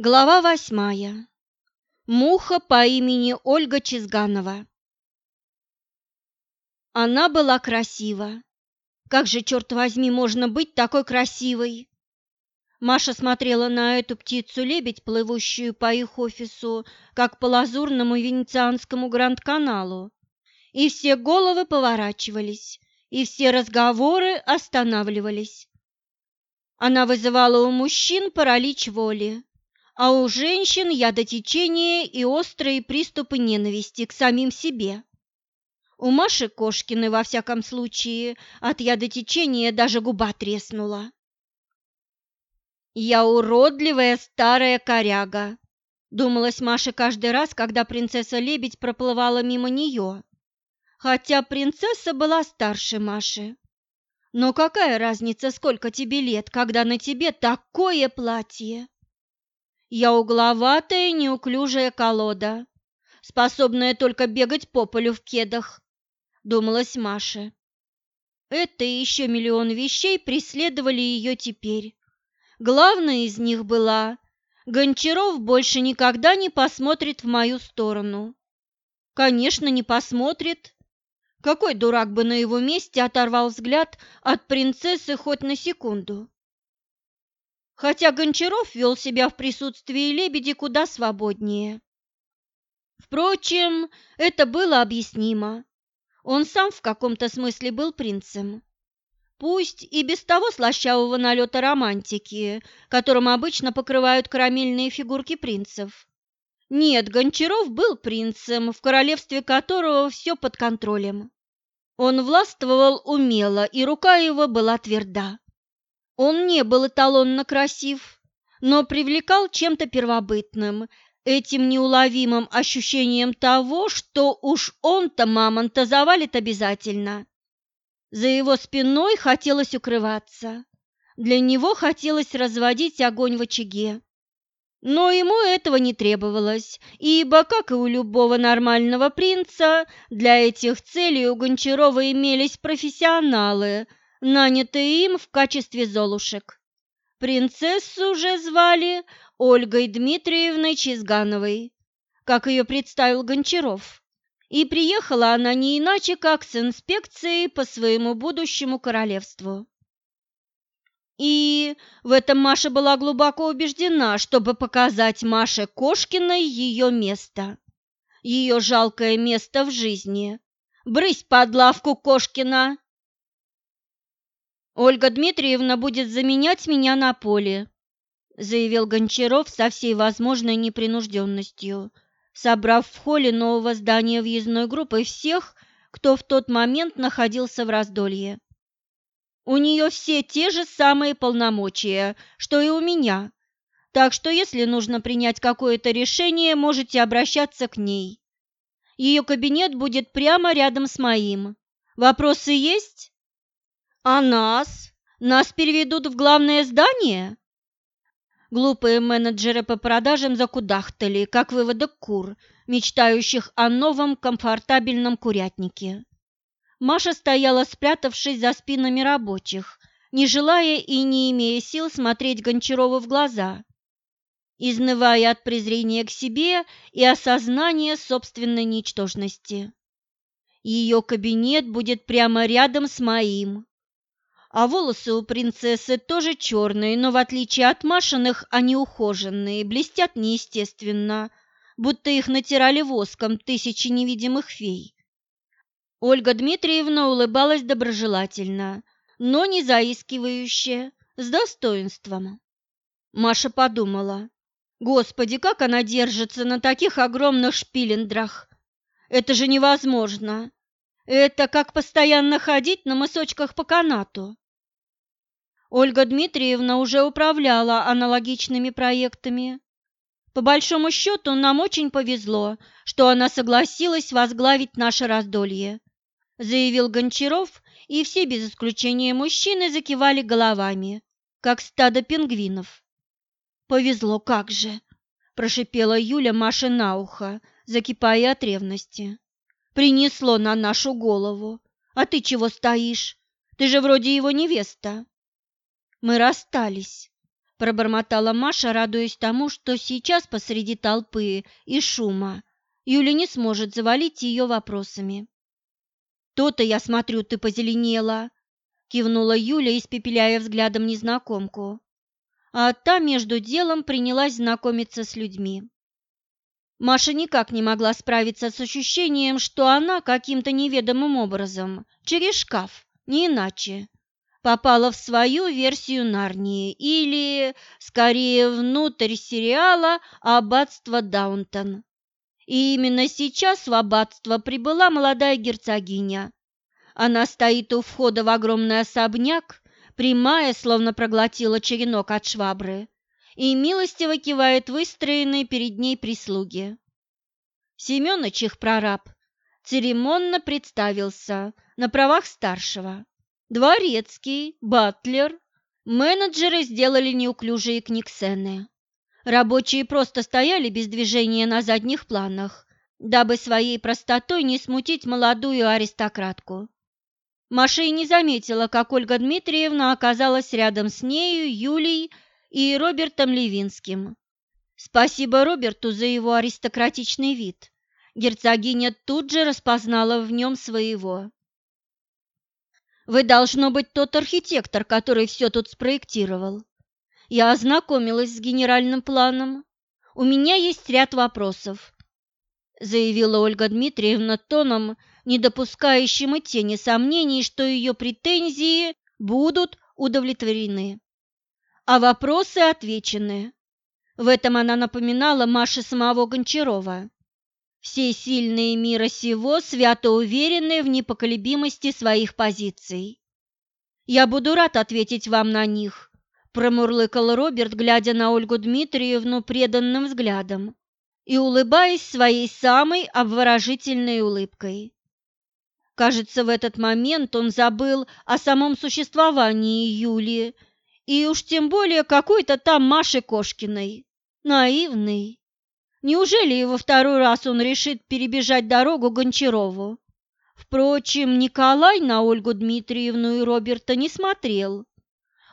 Глава восьмая. Муха по имени Ольга Чизганова. Она была красива. Как же, черт возьми, можно быть такой красивой? Маша смотрела на эту птицу-лебедь, плывущую по их офису, как по лазурному венецианскому гранд-каналу. И все головы поворачивались, и все разговоры останавливались. Она вызывала у мужчин паралич воли а у женщин ядотечение и острые приступы ненависти к самим себе. У Маши Кошкиной, во всяком случае, от ядотечения даже губа треснула. «Я уродливая старая коряга», — думалась Маша каждый раз, когда принцесса-лебедь проплывала мимо нее. Хотя принцесса была старше Маши. Но какая разница, сколько тебе лет, когда на тебе такое платье? Я угловатая, неуклюжая колода, способная только бегать по полю в кедах, думалась Маша. Это и еще миллион вещей преследовали ее теперь. Главная из них была Гончаров больше никогда не посмотрит в мою сторону. Конечно, не посмотрит. Какой дурак бы на его месте оторвал взгляд от принцессы хоть на секунду? Хотя Гончаров вел себя в присутствии лебеди куда свободнее. Впрочем, это было объяснимо. Он сам в каком-то смысле был принцем. Пусть и без того слащавого налета романтики, которым обычно покрывают карамельные фигурки принцев. Нет, Гончаров был принцем, в королевстве которого все под контролем. Он властвовал умело, и рука его была тверда. Он не был эталонно красив, но привлекал чем-то первобытным, этим неуловимым ощущением того, что уж он-то мамонта завалит обязательно. За его спиной хотелось укрываться, для него хотелось разводить огонь в очаге. Но ему этого не требовалось, ибо, как и у любого нормального принца, для этих целей у Гончарова имелись профессионалы – нанятые им в качестве золушек. Принцессу уже звали Ольгой Дмитриевной Чизгановой, как ее представил Гончаров. И приехала она не иначе, как с инспекцией по своему будущему королевству. И в этом Маша была глубоко убеждена, чтобы показать Маше Кошкиной ее место, ее жалкое место в жизни. «Брысь под лавку, Кошкина!» Ольга Дмитриевна будет заменять меня на поле, заявил Гончаров со всей возможной непринужденностью, собрав в холле нового здания въездной группы всех, кто в тот момент находился в раздолье. У нее все те же самые полномочия, что и у меня, так что если нужно принять какое-то решение, можете обращаться к ней. Ее кабинет будет прямо рядом с моим. Вопросы есть? А нас? Нас переведут в главное здание? Глупые менеджеры по продажам закудахтали, как выводок кур, мечтающих о новом комфортабельном курятнике. Маша стояла, спрятавшись за спинами рабочих, не желая и не имея сил смотреть Гончарову в глаза, изнывая от презрения к себе и осознания собственной ничтожности. Ее кабинет будет прямо рядом с моим, а волосы у принцессы тоже черные, но в отличие от Машиных они ухоженные, блестят неестественно, будто их натирали воском тысячи невидимых фей. Ольга Дмитриевна улыбалась доброжелательно, но не заискивающе, с достоинством. Маша подумала, господи, как она держится на таких огромных шпилендрах. Это же невозможно. Это как постоянно ходить на мысочках по канату. Ольга Дмитриевна уже управляла аналогичными проектами. По большому счету, нам очень повезло, что она согласилась возглавить наше раздолье, заявил Гончаров, и все без исключения мужчины закивали головами, как стадо пингвинов. Повезло как же, прошипела Юля Маше на ухо, закипая от ревности принесло на нашу голову. А ты чего стоишь? Ты же вроде его невеста. Мы расстались, пробормотала Маша, радуясь тому, что сейчас посреди толпы и шума Юля не сможет завалить ее вопросами. «То-то, я смотрю, ты позеленела», – кивнула Юля, испепеляя взглядом незнакомку. А та между делом принялась знакомиться с людьми. Маша никак не могла справиться с ощущением, что она каким-то неведомым образом, через шкаф, не иначе, попала в свою версию Нарнии или, скорее, внутрь сериала «Аббатство Даунтон». И именно сейчас в аббатство прибыла молодая герцогиня. Она стоит у входа в огромный особняк, прямая, словно проглотила черенок от швабры, и милостиво кивает выстроенной перед ней прислуги. Семёныч, их прораб, церемонно представился на правах старшего. Дворецкий, батлер, менеджеры сделали неуклюжие книгсены. Рабочие просто стояли без движения на задних планах, дабы своей простотой не смутить молодую аристократку. Маша и не заметила, как Ольга Дмитриевна оказалась рядом с нею, Юлей и Робертом Левинским. Спасибо Роберту за его аристократичный вид. Герцогиня тут же распознала в нем своего. «Вы, должно быть, тот архитектор, который все тут спроектировал. Я ознакомилась с генеральным планом. У меня есть ряд вопросов», заявила Ольга Дмитриевна тоном, не допускающим и тени сомнений, что ее претензии будут удовлетворены а вопросы отвечены. В этом она напоминала Маше самого Гончарова. Все сильные мира сего свято уверены в непоколебимости своих позиций. «Я буду рад ответить вам на них», – промурлыкал Роберт, глядя на Ольгу Дмитриевну преданным взглядом и улыбаясь своей самой обворожительной улыбкой. Кажется, в этот момент он забыл о самом существовании Юлии и уж тем более какой-то там Маши Кошкиной. Наивный. Неужели и во второй раз он решит перебежать дорогу Гончарову? Впрочем, Николай на Ольгу Дмитриевну и Роберта не смотрел,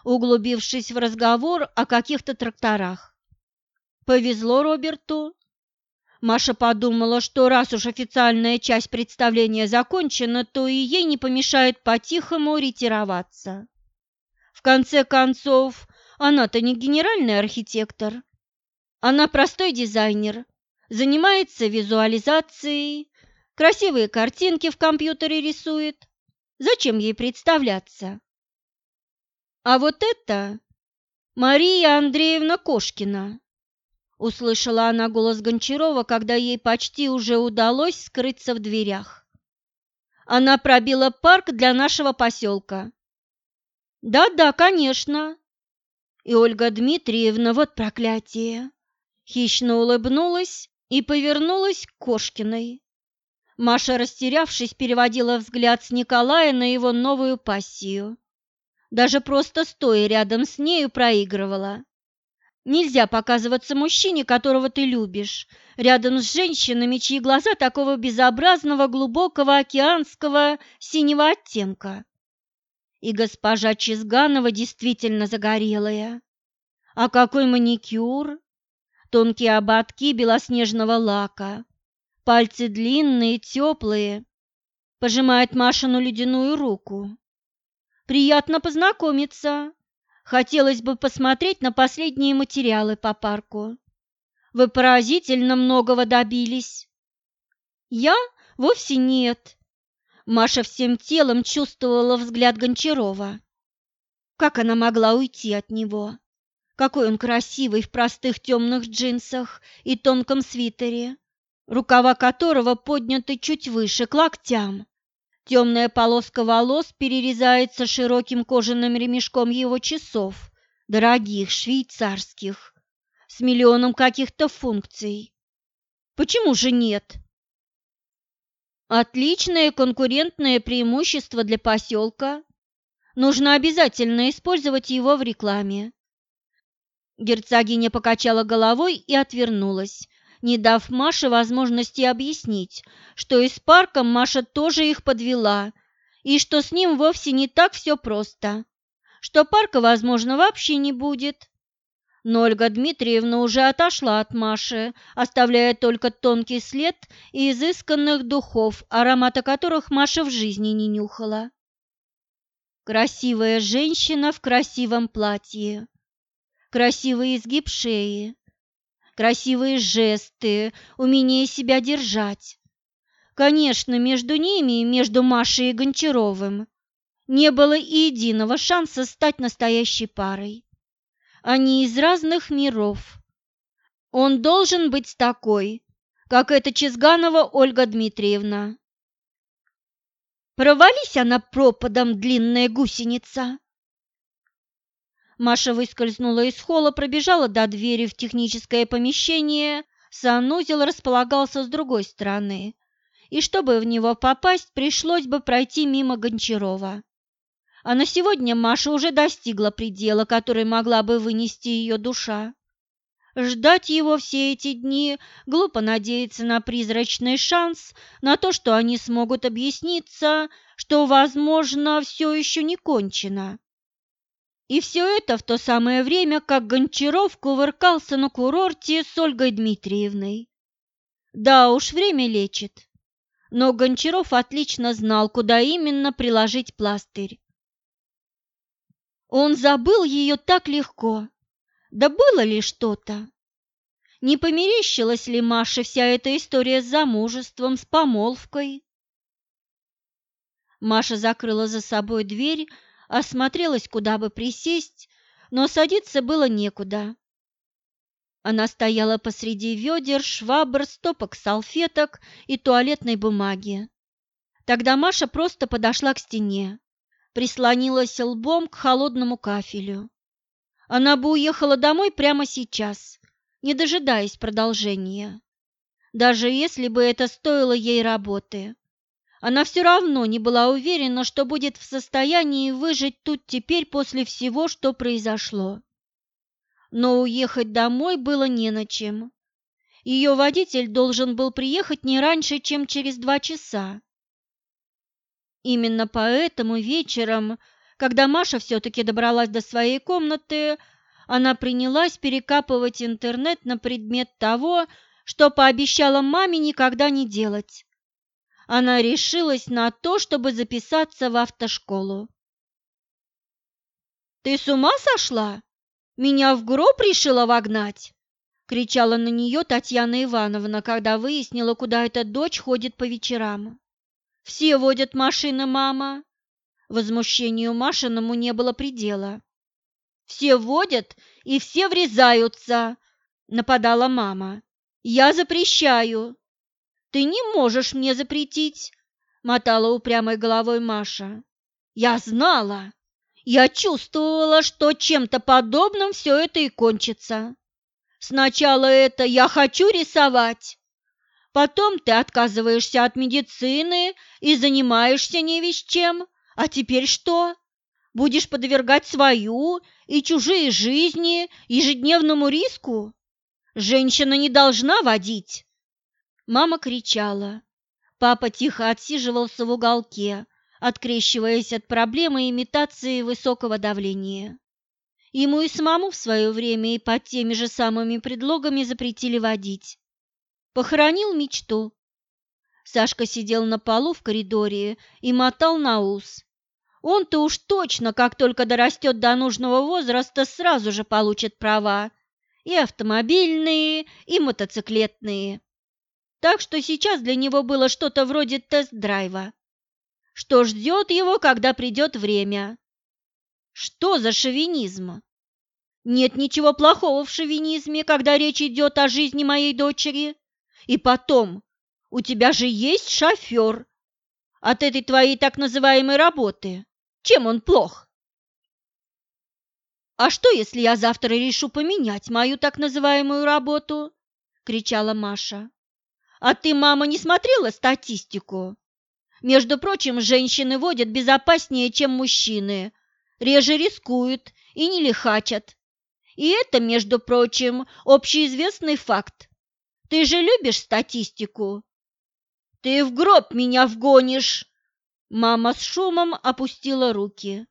углубившись в разговор о каких-то тракторах. Повезло Роберту. Маша подумала, что раз уж официальная часть представления закончена, то и ей не помешает по-тихому ретироваться конце концов, она-то не генеральный архитектор. Она простой дизайнер, занимается визуализацией, красивые картинки в компьютере рисует. Зачем ей представляться? А вот это Мария Андреевна Кошкина. Услышала она голос Гончарова, когда ей почти уже удалось скрыться в дверях. Она пробила парк для нашего поселка. Да-да, конечно. И Ольга Дмитриевна, вот проклятие, хищно улыбнулась и повернулась к Кошкиной. Маша, растерявшись, переводила взгляд с Николая на его новую пассию. Даже просто стоя рядом с нею проигрывала. Нельзя показываться мужчине, которого ты любишь, рядом с женщинами, чьи глаза такого безобразного, глубокого, океанского, синего оттенка. И госпожа Чизганова действительно загорелая. А какой маникюр! Тонкие ободки белоснежного лака, пальцы длинные, теплые. Пожимает Машину ледяную руку. Приятно познакомиться. Хотелось бы посмотреть на последние материалы по парку. Вы поразительно многого добились. Я? Вовсе нет. Маша всем телом чувствовала взгляд Гончарова. Как она могла уйти от него? Какой он красивый в простых темных джинсах и тонком свитере, рукава которого подняты чуть выше, к локтям. Темная полоска волос перерезается широким кожаным ремешком его часов, дорогих, швейцарских, с миллионом каких-то функций. Почему же нет? Отличное конкурентное преимущество для поселка. Нужно обязательно использовать его в рекламе. Герцогиня покачала головой и отвернулась, не дав Маше возможности объяснить, что и с парком Маша тоже их подвела, и что с ним вовсе не так все просто, что парка, возможно, вообще не будет. Но Ольга Дмитриевна уже отошла от Маши, оставляя только тонкий след и изысканных духов, аромата которых Маша в жизни не нюхала. Красивая женщина в красивом платье, красивый изгиб шеи, красивые жесты, умение себя держать. Конечно, между ними, между Машей и Гончаровым, не было и единого шанса стать настоящей парой. Они из разных миров. Он должен быть такой, как эта Чизганова Ольга Дмитриевна. Провались она пропадом, длинная гусеница. Маша выскользнула из холла, пробежала до двери в техническое помещение. Санузел располагался с другой стороны, и чтобы в него попасть, пришлось бы пройти мимо Гончарова. А на сегодня Маша уже достигла предела, который могла бы вынести ее душа. Ждать его все эти дни, глупо надеяться на призрачный шанс, на то, что они смогут объясниться, что, возможно, все еще не кончено. И все это в то самое время, как Гончаров кувыркался на курорте с Ольгой Дмитриевной. Да уж, время лечит. Но Гончаров отлично знал, куда именно приложить пластырь. Он забыл ее так легко. Да было ли что-то? Не померещилась ли Маше вся эта история с замужеством, с помолвкой? Маша закрыла за собой дверь, осмотрелась, куда бы присесть, но садиться было некуда. Она стояла посреди ведер, швабр, стопок салфеток и туалетной бумаги. Тогда Маша просто подошла к стене, прислонилась лбом к холодному кафелю. Она бы уехала домой прямо сейчас, не дожидаясь продолжения, даже если бы это стоило ей работы. Она все равно не была уверена, что будет в состоянии выжить тут теперь после всего, что произошло. Но уехать домой было не на чем. Ее водитель должен был приехать не раньше, чем через два часа. Именно поэтому вечером, когда Маша все-таки добралась до своей комнаты, она принялась перекапывать интернет на предмет того, что пообещала маме никогда не делать она решилась на то, чтобы записаться в автошколу. «Ты с ума сошла? Меня в гроб решила вогнать?» — кричала на нее Татьяна Ивановна, когда выяснила, куда эта дочь ходит по вечерам. «Все водят машины, мама!» Возмущению Машиному не было предела. «Все водят и все врезаются!» — нападала мама. «Я запрещаю!» «Ты не можешь мне запретить!» — мотала упрямой головой Маша. «Я знала! Я чувствовала, что чем-то подобным все это и кончится. Сначала это «я хочу рисовать», потом ты отказываешься от медицины и занимаешься не весь чем, а теперь что? Будешь подвергать свою и чужие жизни ежедневному риску? Женщина не должна водить. Мама кричала. Папа тихо отсиживался в уголке, открещиваясь от проблемы имитации высокого давления. Ему и самому в свое время и под теми же самыми предлогами запретили водить. Похоронил мечту. Сашка сидел на полу в коридоре и мотал на ус. Он-то уж точно, как только дорастет до нужного возраста, сразу же получит права. И автомобильные, и мотоциклетные так что сейчас для него было что-то вроде тест-драйва. Что ждет его, когда придет время? Что за шовинизм? Нет ничего плохого в шовинизме, когда речь идет о жизни моей дочери. И потом, у тебя же есть шофер от этой твоей так называемой работы. Чем он плох? «А что, если я завтра решу поменять мою так называемую работу?» – кричала Маша. А ты, мама, не смотрела статистику? Между прочим, женщины водят безопаснее, чем мужчины, реже рискуют и не лихачат. И это, между прочим, общеизвестный факт. Ты же любишь статистику? Ты в гроб меня вгонишь. Мама с шумом опустила руки.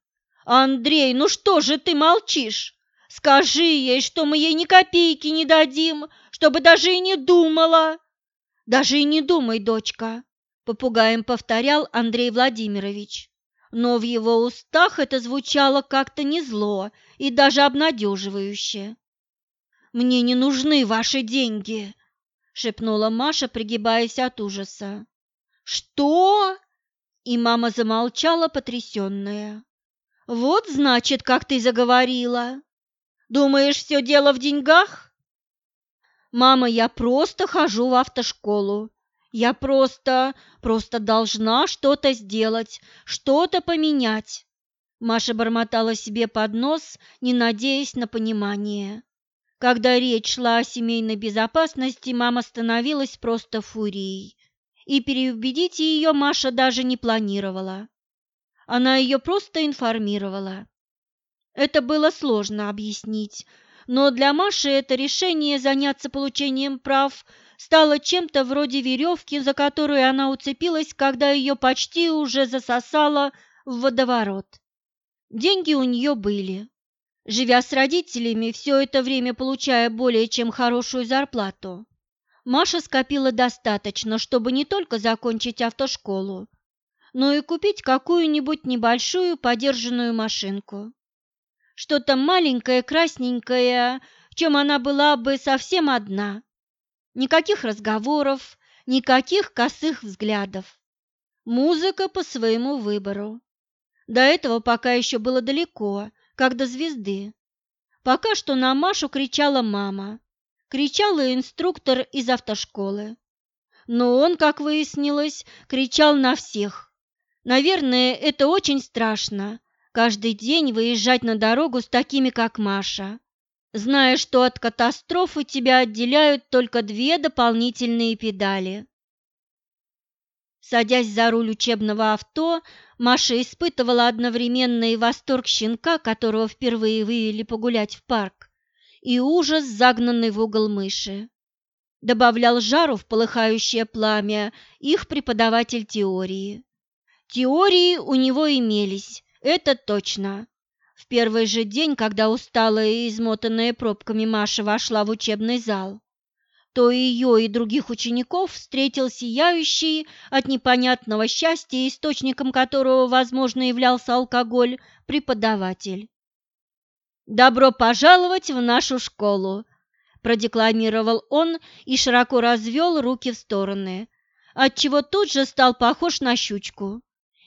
Андрей, ну что же ты молчишь? Скажи ей, что мы ей ни копейки не дадим, чтобы даже и не думала. Даже и не думай, дочка, попугаем повторял Андрей Владимирович. Но в его устах это звучало как-то не зло и даже обнадеживающе. «Мне не нужны ваши деньги», — шепнула Маша, пригибаясь от ужаса. «Что?» И мама замолчала, потрясенная. «Вот, значит, как ты заговорила. Думаешь, все дело в деньгах? Мама, я просто хожу в автошколу. Я просто, просто должна что-то сделать, что-то поменять. Маша бормотала себе под нос, не надеясь на понимание. Когда речь шла о семейной безопасности, мама становилась просто фурией. И переубедить ее Маша даже не планировала. Она ее просто информировала. Это было сложно объяснить, но для Маши это решение заняться получением прав стало чем-то вроде веревки, за которую она уцепилась, когда ее почти уже засосало в водоворот. Деньги у нее были. Живя с родителями, все это время получая более чем хорошую зарплату, Маша скопила достаточно, чтобы не только закончить автошколу, но и купить какую-нибудь небольшую подержанную машинку что-то маленькое, красненькое, в чем она была бы совсем одна. Никаких разговоров, никаких косых взглядов. Музыка по своему выбору. До этого пока еще было далеко, как до звезды. Пока что на Машу кричала мама, кричала инструктор из автошколы. Но он, как выяснилось, кричал на всех. Наверное, это очень страшно каждый день выезжать на дорогу с такими, как Маша, зная, что от катастрофы тебя отделяют только две дополнительные педали. Садясь за руль учебного авто, Маша испытывала одновременно и восторг щенка, которого впервые вывели погулять в парк, и ужас, загнанный в угол мыши. Добавлял жару в полыхающее пламя их преподаватель теории. Теории у него имелись, это точно. В первый же день, когда усталая и измотанная пробками Маша вошла в учебный зал, то ее и других учеников встретил сияющий от непонятного счастья, источником которого, возможно, являлся алкоголь, преподаватель. «Добро пожаловать в нашу школу!» – продекламировал он и широко развел руки в стороны, отчего тут же стал похож на щучку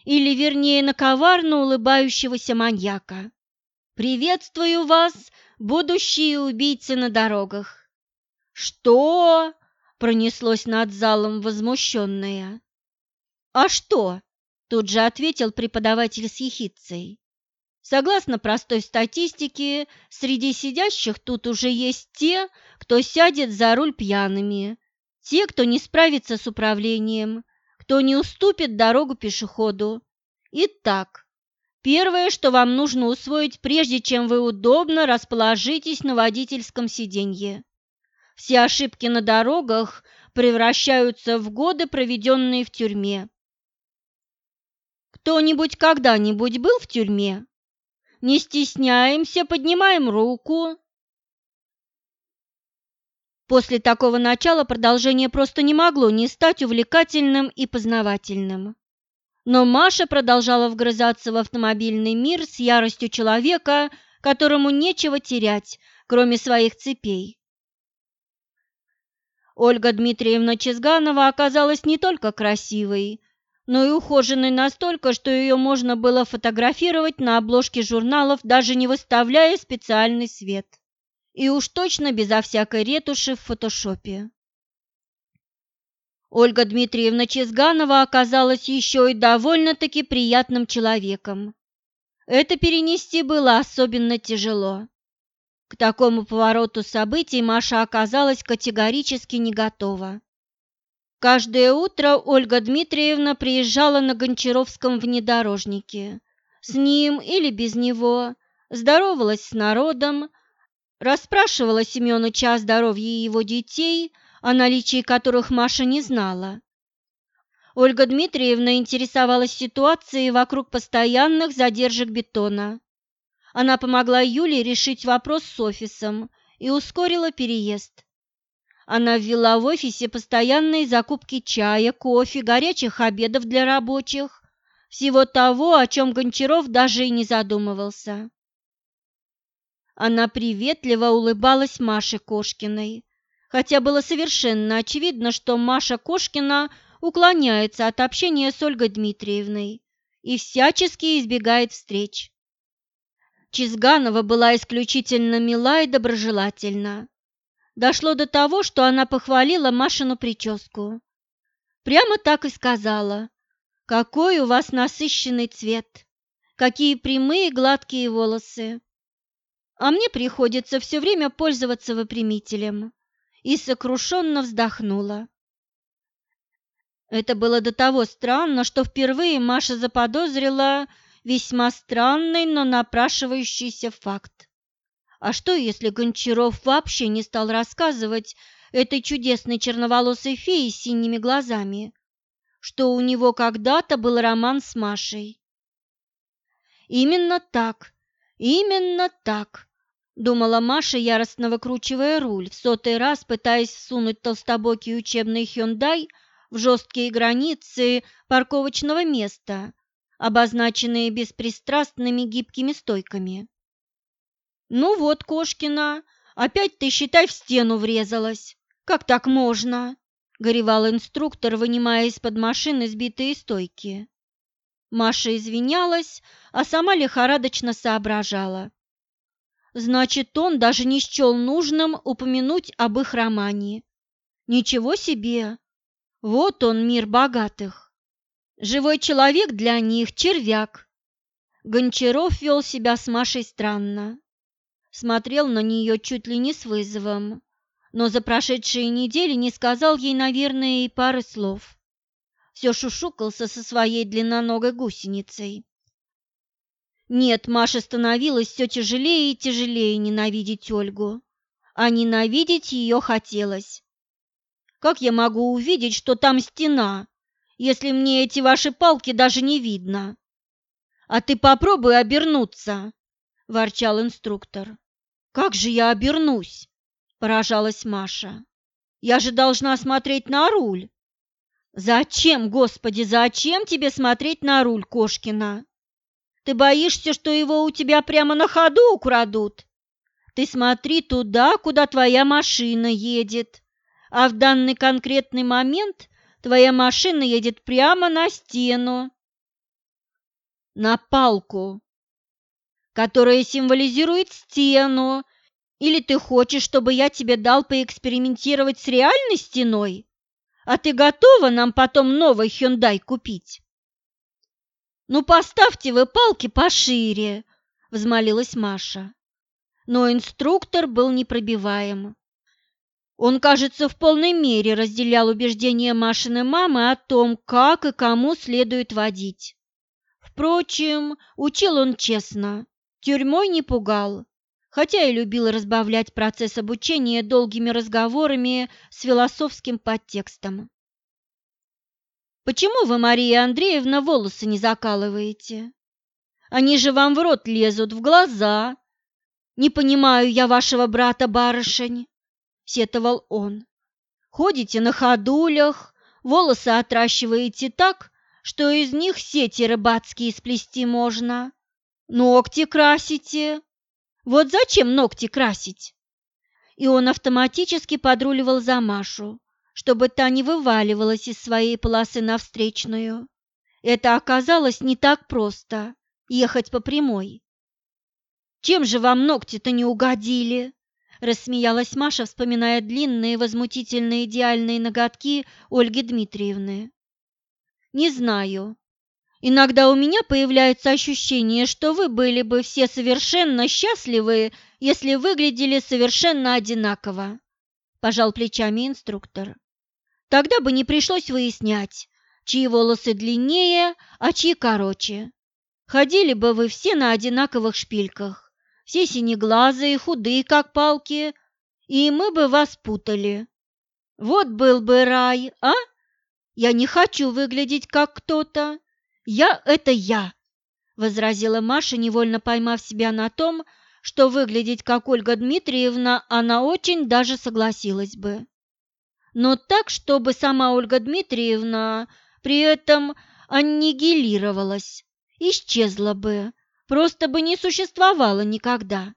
или вернее на коварно улыбающегося маньяка. «Приветствую вас, будущие убийцы на дорогах!» «Что?» – пронеслось над залом возмущенное. «А что?» – тут же ответил преподаватель с ехидцей. Согласно простой статистике, среди сидящих тут уже есть те, кто сядет за руль пьяными, те, кто не справится с управлением, кто не уступит дорогу пешеходу. Итак, первое, что вам нужно усвоить, прежде чем вы удобно расположитесь на водительском сиденье. Все ошибки на дорогах превращаются в годы, проведенные в тюрьме. Кто-нибудь когда-нибудь был в тюрьме? Не стесняемся, поднимаем руку. После такого начала продолжение просто не могло не стать увлекательным и познавательным. Но Маша продолжала вгрызаться в автомобильный мир с яростью человека, которому нечего терять, кроме своих цепей. Ольга Дмитриевна Чезганова оказалась не только красивой, но и ухоженной настолько, что ее можно было фотографировать на обложке журналов, даже не выставляя специальный свет и уж точно безо всякой ретуши в фотошопе. Ольга Дмитриевна Чезганова оказалась еще и довольно-таки приятным человеком. Это перенести было особенно тяжело. К такому повороту событий Маша оказалась категорически не готова. Каждое утро Ольга Дмитриевна приезжала на Гончаровском внедорожнике. С ним или без него, здоровалась с народом, Расспрашивала Семёныча о здоровье его детей, о наличии которых Маша не знала. Ольга Дмитриевна интересовалась ситуацией вокруг постоянных задержек бетона. Она помогла Юле решить вопрос с офисом и ускорила переезд. Она ввела в офисе постоянные закупки чая, кофе, горячих обедов для рабочих, всего того, о чем Гончаров даже и не задумывался. Она приветливо улыбалась Маше Кошкиной, хотя было совершенно очевидно, что Маша Кошкина уклоняется от общения с Ольгой Дмитриевной и всячески избегает встреч. Чизганова была исключительно мила и доброжелательна. Дошло до того, что она похвалила Машину прическу. Прямо так и сказала. «Какой у вас насыщенный цвет! Какие прямые гладкие волосы! А мне приходится все время пользоваться выпрямителем!» И сокрушенно вздохнула. Это было до того странно, что впервые Маша заподозрила весьма странный, но напрашивающийся факт. А что, если Гончаров вообще не стал рассказывать этой чудесной черноволосой фее с синими глазами, что у него когда-то был роман с Машей? Именно так, именно так, думала Маша, яростно выкручивая руль, в сотый раз пытаясь всунуть толстобокий учебный Hyundai в жесткие границы парковочного места, обозначенные беспристрастными гибкими стойками. «Ну вот, Кошкина, опять ты, считай, в стену врезалась. Как так можно?» – горевал инструктор, вынимая из-под машины сбитые стойки. Маша извинялась, а сама лихорадочно соображала. Значит, он даже не счел нужным упомянуть об их романе. Ничего себе! Вот он, мир богатых. Живой человек для них – червяк. Гончаров вел себя с Машей странно смотрел на нее чуть ли не с вызовом, но за прошедшие недели не сказал ей, наверное, и пары слов. Все шушукался со своей длинноногой гусеницей. Нет, Маше становилось все тяжелее и тяжелее ненавидеть Ольгу, а ненавидеть ее хотелось. Как я могу увидеть, что там стена, если мне эти ваши палки даже не видно? А ты попробуй обернуться, ворчал инструктор. «Как же я обернусь?» – поражалась Маша. «Я же должна смотреть на руль». «Зачем, Господи, зачем тебе смотреть на руль, Кошкина? Ты боишься, что его у тебя прямо на ходу украдут? Ты смотри туда, куда твоя машина едет, а в данный конкретный момент твоя машина едет прямо на стену». «На палку», которая символизирует стену, или ты хочешь, чтобы я тебе дал поэкспериментировать с реальной стеной? А ты готова нам потом новый Hyundai купить? Ну, поставьте вы палки пошире, взмолилась Маша. Но инструктор был непробиваем. Он, кажется, в полной мере разделял убеждения Машиной мамы о том, как и кому следует водить. Впрочем, учил он честно, тюрьмой не пугал, хотя и любил разбавлять процесс обучения долгими разговорами с философским подтекстом. «Почему вы, Мария Андреевна, волосы не закалываете? Они же вам в рот лезут, в глаза. Не понимаю я вашего брата-барышень», — сетовал он. «Ходите на ходулях, волосы отращиваете так, что из них сети рыбацкие сплести можно, ногти красите, вот зачем ногти красить? И он автоматически подруливал за Машу, чтобы та не вываливалась из своей полосы на встречную. Это оказалось не так просто – ехать по прямой. «Чем же вам ногти-то не угодили?» – рассмеялась Маша, вспоминая длинные возмутительные идеальные ноготки Ольги Дмитриевны. «Не знаю. Иногда у меня появляется ощущение, что вы были бы все совершенно счастливы, если выглядели совершенно одинаково, пожал плечами инструктор. Тогда бы не пришлось выяснять, чьи волосы длиннее, а чьи короче. Ходили бы вы все на одинаковых шпильках, все синеглазые, худые, как палки, и мы бы вас путали. Вот был бы рай, а? Я не хочу выглядеть как кто-то. Я – это я. возразила Маша, невольно поймав себя на том, что выглядеть как Ольга Дмитриевна она очень даже согласилась бы. Но так, чтобы сама Ольга Дмитриевна при этом аннигилировалась, исчезла бы, просто бы не существовала никогда.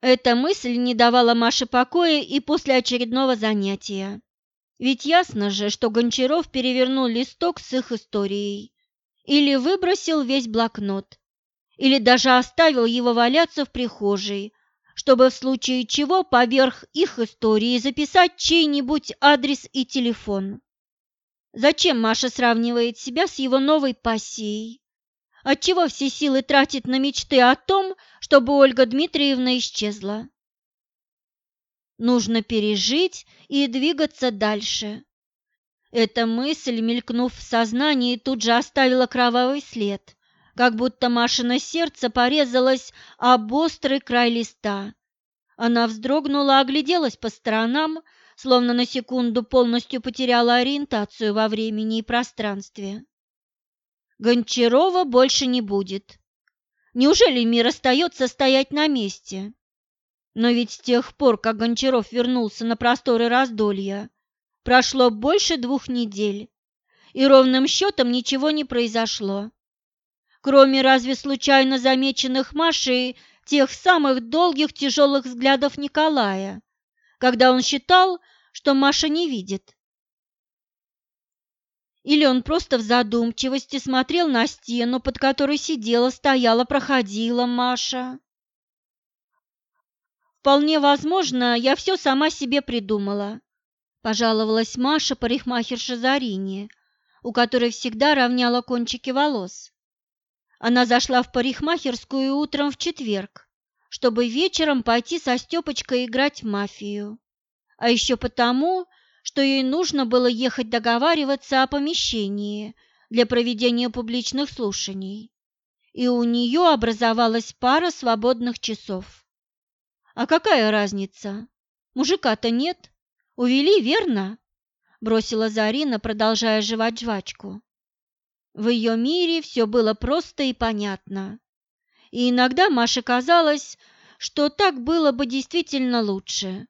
Эта мысль не давала Маше покоя и после очередного занятия. Ведь ясно же, что Гончаров перевернул листок с их историей или выбросил весь блокнот, или даже оставил его валяться в прихожей, чтобы в случае чего поверх их истории записать чей-нибудь адрес и телефон. Зачем Маша сравнивает себя с его новой пассией? Отчего все силы тратит на мечты о том, чтобы Ольга Дмитриевна исчезла? Нужно пережить и двигаться дальше. Эта мысль, мелькнув в сознании, тут же оставила кровавый след, как будто Машина сердце порезалось об острый край листа. Она вздрогнула, огляделась по сторонам, словно на секунду полностью потеряла ориентацию во времени и пространстве. Гончарова больше не будет. Неужели мир остается стоять на месте? Но ведь с тех пор, как Гончаров вернулся на просторы раздолья, прошло больше двух недель, и ровным счетом ничего не произошло. Кроме разве случайно замеченных Машей тех самых долгих тяжелых взглядов Николая, когда он считал, что Маша не видит. Или он просто в задумчивости смотрел на стену, под которой сидела, стояла, проходила Маша. «Вполне возможно, я все сама себе придумала», – пожаловалась Маша парикмахерше Зарине, у которой всегда равняла кончики волос. Она зашла в парикмахерскую утром в четверг, чтобы вечером пойти со Степочкой играть в мафию. А еще потому, что ей нужно было ехать договариваться о помещении для проведения публичных слушаний, и у нее образовалась пара свободных часов. А какая разница? Мужика-то нет. Увели, верно? Бросила Зарина, продолжая жевать жвачку. В ее мире все было просто и понятно. И иногда Маше казалось, что так было бы действительно лучше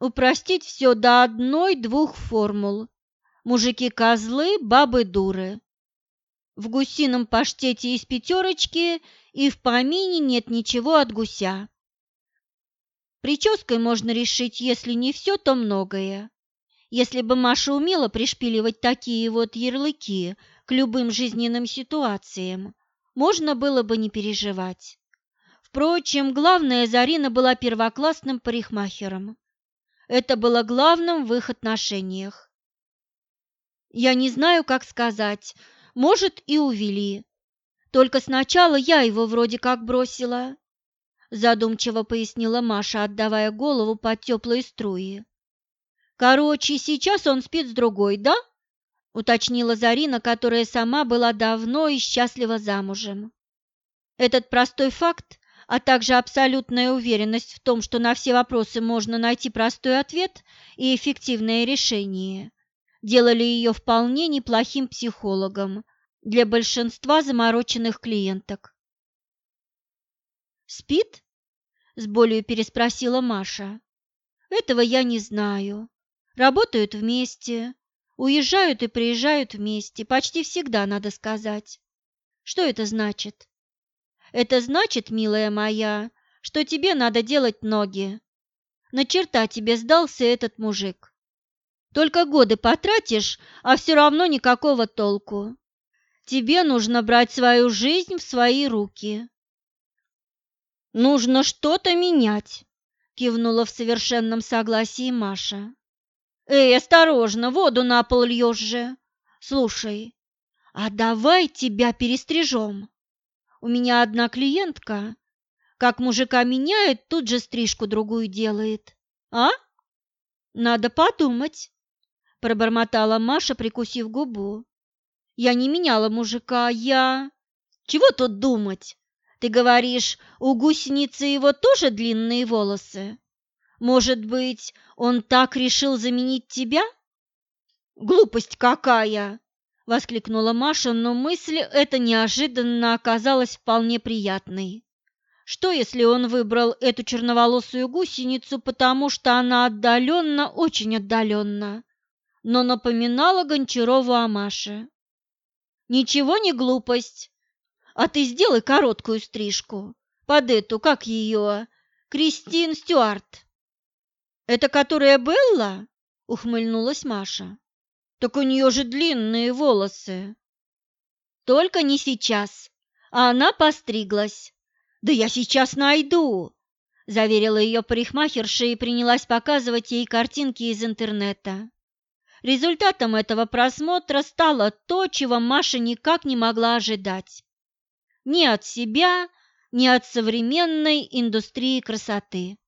упростить все до одной-двух формул. Мужики-козлы, бабы-дуры. В гусином паштете из пятерочки и в помине нет ничего от гуся. Прической можно решить, если не все, то многое. Если бы Маша умела пришпиливать такие вот ярлыки к любым жизненным ситуациям, можно было бы не переживать. Впрочем, главное, Зарина была первоклассным парикмахером. Это было главным в их отношениях. Я не знаю, как сказать. Может, и увели. Только сначала я его вроде как бросила. Задумчиво пояснила Маша, отдавая голову под теплые струи. Короче, сейчас он спит с другой, да? Уточнила Зарина, которая сама была давно и счастлива замужем. Этот простой факт а также абсолютная уверенность в том, что на все вопросы можно найти простой ответ и эффективное решение, делали ее вполне неплохим психологом для большинства замороченных клиенток. «Спит?» – с болью переспросила Маша. «Этого я не знаю. Работают вместе, уезжают и приезжают вместе, почти всегда, надо сказать. Что это значит?» Это значит, милая моя, что тебе надо делать ноги. На черта тебе сдался этот мужик. Только годы потратишь, а все равно никакого толку. Тебе нужно брать свою жизнь в свои руки. Нужно что-то менять, кивнула в совершенном согласии Маша. Эй, осторожно, воду на пол льешь же. Слушай, а давай тебя перестрижем. У меня одна клиентка, как мужика меняет, тут же стрижку другую делает. А? Надо подумать, пробормотала Маша, прикусив губу. Я не меняла мужика, я... Чего тут думать? Ты говоришь, у гусеницы его тоже длинные волосы? Может быть, он так решил заменить тебя? Глупость какая! Воскликнула Маша, но мысль эта неожиданно оказалась вполне приятной. Что, если он выбрал эту черноволосую гусеницу, потому что она отдаленно, очень отдаленно, но напоминала Гончарову о Маше? Ничего не глупость, а ты сделай короткую стрижку под эту, как ее, Кристин Стюарт. Это которая Белла? Ухмыльнулась Маша. Так у нее же длинные волосы. Только не сейчас. А она постриглась. Да я сейчас найду, заверила ее парикмахерша и принялась показывать ей картинки из интернета. Результатом этого просмотра стало то, чего Маша никак не могла ожидать. Ни от себя, ни от современной индустрии красоты.